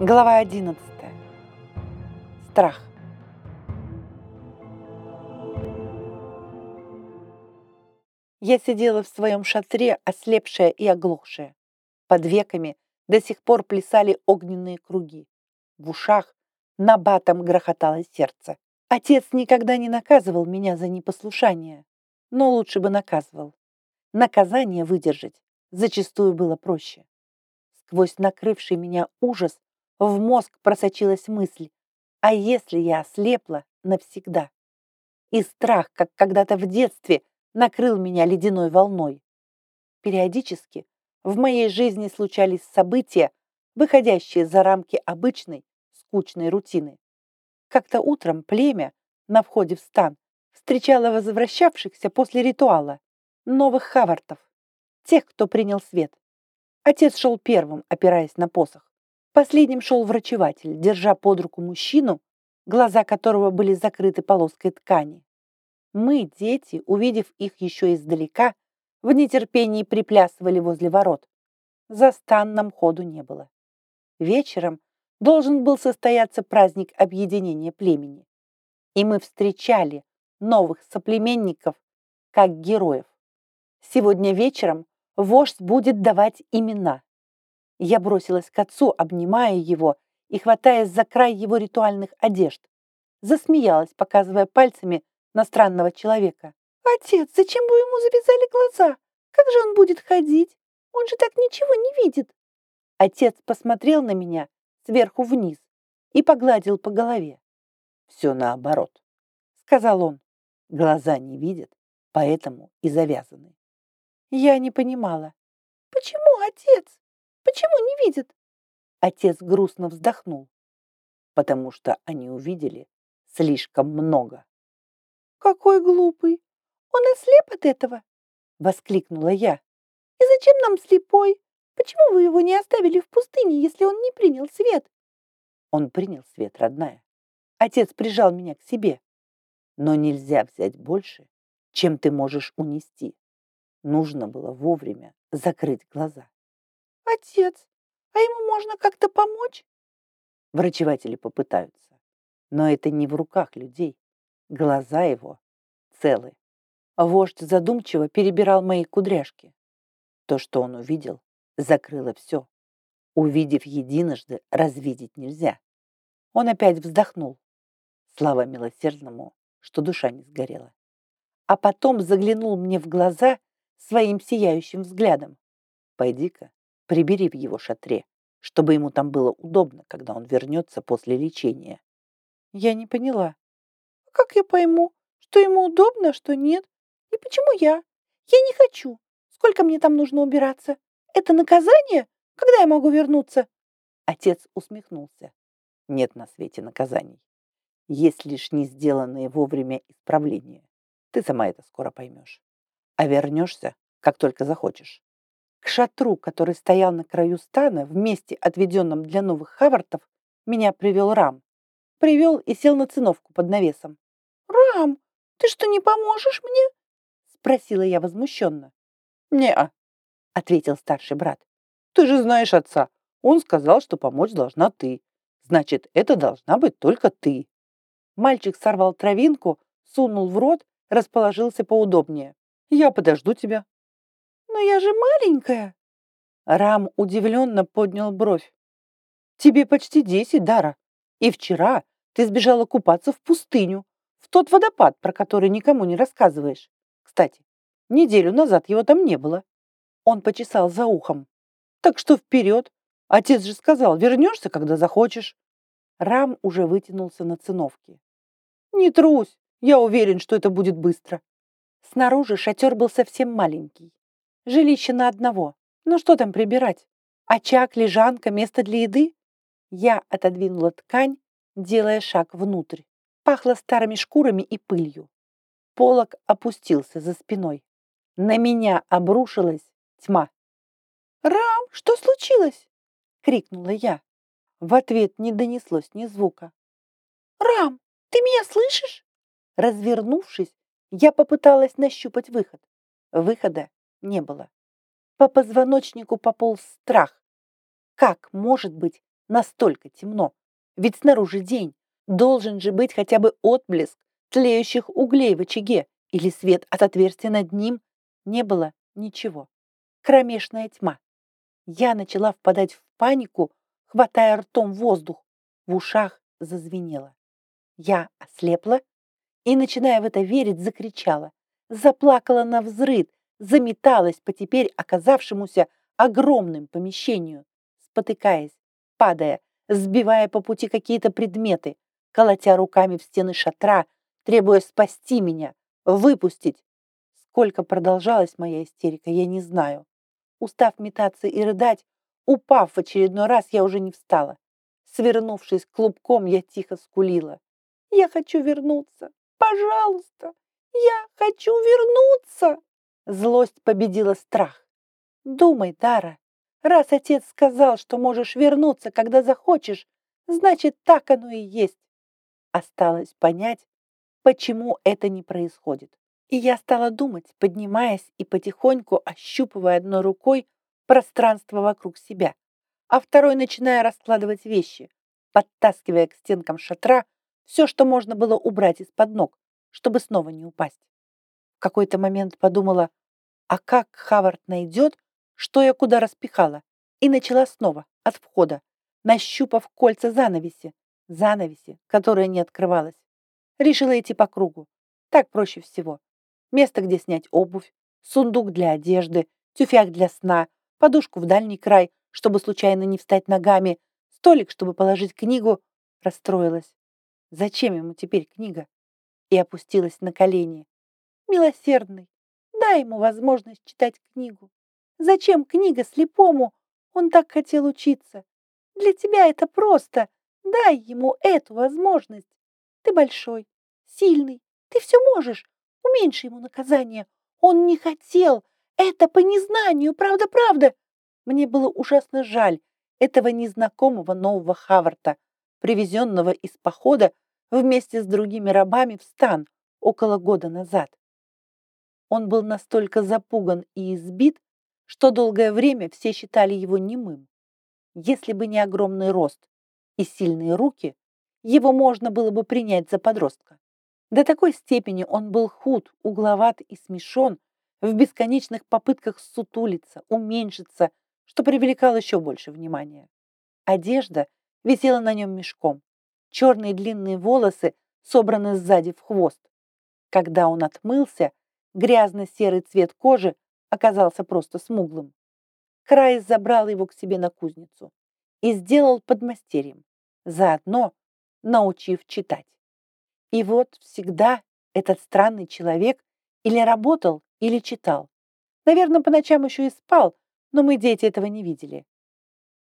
Глава 11. Страх. Я сидела в своем шатре, ослепшая и оглохшая. Под веками до сих пор плясали огненные круги. В ушах набатом грохотало сердце. Отец никогда не наказывал меня за непослушание, но лучше бы наказывал. Наказание выдержать зачастую было проще. Сквозь накрывший меня ужас в мозг просочилась мысль, а если я ослепла навсегда? И страх, как когда-то в детстве, накрыл меня ледяной волной. Периодически в моей жизни случались события, выходящие за рамки обычной, скучной рутины. Как-то утром племя на входе в стан встречало возвращавшихся после ритуала новых хавартов, тех, кто принял свет. Отец шел первым, опираясь на посох. Последним шел врачеватель, держа под руку мужчину, глаза которого были закрыты полоской ткани. Мы, дети, увидев их еще издалека, в нетерпении приплясывали возле ворот. За стан нам ходу не было. Вечером должен был состояться праздник объединения племени. И мы встречали новых соплеменников как героев. Сегодня вечером вождь будет давать имена. Я бросилась к отцу, обнимая его и хватаясь за край его ритуальных одежд. Засмеялась, показывая пальцами на странного человека. «Отец, зачем вы ему завязали глаза? Как же он будет ходить? Он же так ничего не видит!» Отец посмотрел на меня сверху вниз и погладил по голове. «Все наоборот», — сказал он. «Глаза не видят, поэтому и завязаны». Я не понимала. «Почему, отец?» Почему не видят? Отец грустно вздохнул. Потому что они увидели слишком много. Какой глупый! Он ослеп от этого! Воскликнула я. И зачем нам слепой? Почему вы его не оставили в пустыне, если он не принял свет? Он принял свет, родная. Отец прижал меня к себе. Но нельзя взять больше, чем ты можешь унести. Нужно было вовремя закрыть глаза. Отец, а ему можно как-то помочь? Врачеватели попытаются. Но это не в руках людей. Глаза его целы. Вождь задумчиво перебирал мои кудряшки. То, что он увидел, закрыло все. Увидев единожды, развидеть нельзя. Он опять вздохнул. Слава милосердному, что душа не сгорела. А потом заглянул мне в глаза своим сияющим взглядом. Пойди-ка, Прибери в его шатре, чтобы ему там было удобно, когда он вернется после лечения. Я не поняла. А как я пойму, что ему удобно, а что нет? И почему я? Я не хочу. Сколько мне там нужно убираться? Это наказание? Когда я могу вернуться? Отец усмехнулся. Нет на свете наказаний. Есть лишь не сделанные вовремя исправления. Ты сама это скоро поймешь. А вернешься, как только захочешь. Шатру, который стоял на краю стана, в месте, отведенном для новых хавартов, меня привел Рам. Привел и сел на циновку под навесом. «Рам, ты что, не поможешь мне?» Спросила я возмущенно. «Не-а», ответил старший брат. «Ты же знаешь отца. Он сказал, что помочь должна ты. Значит, это должна быть только ты». Мальчик сорвал травинку, сунул в рот, расположился поудобнее. «Я подожду тебя», «Но я же маленькая!» Рам удивленно поднял бровь. «Тебе почти десять, Дара, и вчера ты сбежала купаться в пустыню, в тот водопад, про который никому не рассказываешь. Кстати, неделю назад его там не было». Он почесал за ухом. «Так что вперед! Отец же сказал, вернешься, когда захочешь». Рам уже вытянулся на циновке. «Не трусь, я уверен, что это будет быстро». Снаружи шатер был совсем маленький. Жилище на одного. Ну что там прибирать? Очаг, лежанка, место для еды? Я отодвинула ткань, делая шаг внутрь. Пахло старыми шкурами и пылью. Полок опустился за спиной. На меня обрушилась тьма. «Рам, что случилось?» — крикнула я. В ответ не донеслось ни звука. «Рам, ты меня слышишь?» Развернувшись, я попыталась нащупать выход. Выхода не было. По позвоночнику пополз страх. Как может быть настолько темно? Ведь снаружи день. Должен же быть хотя бы отблеск тлеющих углей в очаге или свет от отверстия над ним. Не было ничего. Кромешная тьма. Я начала впадать в панику, хватая ртом воздух. В ушах зазвенело. Я ослепла и, начиная в это верить, закричала. Заплакала на взрыд, заметалась по теперь оказавшемуся огромным помещению, спотыкаясь, падая, сбивая по пути какие-то предметы, колотя руками в стены шатра, требуя спасти меня, выпустить. Сколько продолжалась моя истерика, я не знаю. Устав метаться и рыдать, упав в очередной раз, я уже не встала. Свернувшись клубком, я тихо скулила. «Я хочу вернуться! Пожалуйста! Я хочу вернуться!» Злость победила страх. Думай, Дара, раз отец сказал, что можешь вернуться, когда захочешь, значит, так оно и есть. Осталось понять, почему это не происходит. И я стала думать, поднимаясь и потихоньку ощупывая одной рукой пространство вокруг себя, а второй начиная раскладывать вещи, подтаскивая к стенкам шатра все, что можно было убрать из-под ног, чтобы снова не упасть. В какой-то момент подумала, а как Хавард найдет, что я куда распихала, и начала снова, от входа, нащупав кольца занавеси, занавеси, которая не открывалась. Решила идти по кругу. Так проще всего. Место, где снять обувь, сундук для одежды, тюфяк для сна, подушку в дальний край, чтобы случайно не встать ногами, столик, чтобы положить книгу. Расстроилась. Зачем ему теперь книга? И опустилась на колени. Милосердный, дай ему возможность читать книгу. Зачем книга слепому? Он так хотел учиться. Для тебя это просто. Дай ему эту возможность. Ты большой, сильный, ты все можешь. Уменьши ему наказание. Он не хотел. Это по незнанию, правда-правда. Мне было ужасно жаль этого незнакомого нового Хаварта, привезенного из похода вместе с другими рабами в стан около года назад. Он был настолько запуган и избит, что долгое время все считали его немым. Если бы не огромный рост и сильные руки, его можно было бы принять за подростка. До такой степени он был худ, угловат и смешон в бесконечных попытках сутулиться, уменьшиться, что привлекало еще больше внимания. Одежда висела на нем мешком. Черные длинные волосы собраны сзади в хвост. Когда он отмылся, грязно-серый цвет кожи оказался просто смуглым. Край забрал его к себе на кузницу и сделал подмастерьем, заодно научив читать. И вот всегда этот странный человек или работал, или читал. Наверное, по ночам еще и спал, но мы, дети, этого не видели.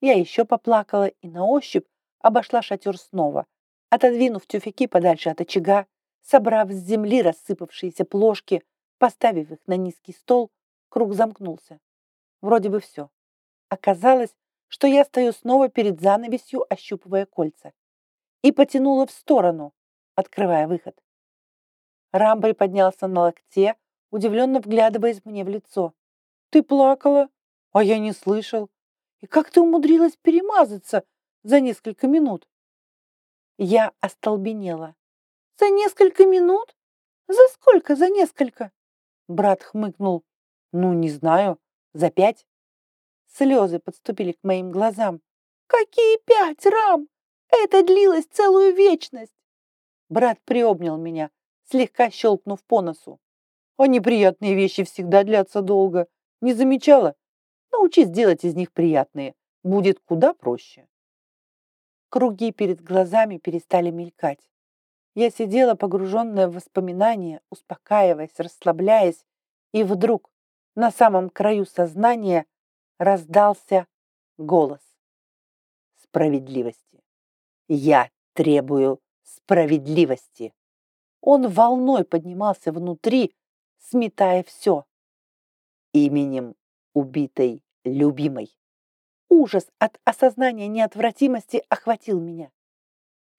Я еще поплакала и на ощупь обошла шатер снова, отодвинув тюфяки подальше от очага, собрав с земли рассыпавшиеся плошки, поставив их на низкий стол, Круг замкнулся. Вроде бы все. Оказалось, что я стою снова перед занавесью, ощупывая кольца. И потянула в сторону, открывая выход. Рам приподнялся на локте, удивленно вглядываясь мне в лицо. «Ты плакала? А я не слышал. И как ты умудрилась перемазаться за несколько минут?» Я остолбенела. «За несколько минут? За сколько за несколько?» Брат хмыкнул. Ну, не знаю, за пять. Слезы подступили к моим глазам. Какие пять, Рам? Это длилось целую вечность. Брат приобнял меня, слегка щелкнув по носу. А неприятные вещи всегда длятся долго. Не замечала? Научись делать из них приятные. Будет куда проще. Круги перед глазами перестали мелькать. Я сидела, погруженная в воспоминания, успокаиваясь, расслабляясь, и вдруг на самом краю сознания раздался голос. Справедливости. Я требую справедливости. Он волной поднимался внутри, сметая все. Именем убитой любимой. Ужас от осознания неотвратимости охватил меня.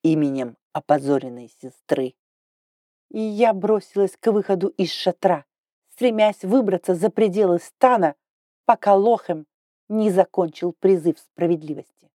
Именем опозоренной сестры. И я бросилась к выходу из шатра стремясь выбраться за пределы стана, пока Лохем не закончил призыв справедливости.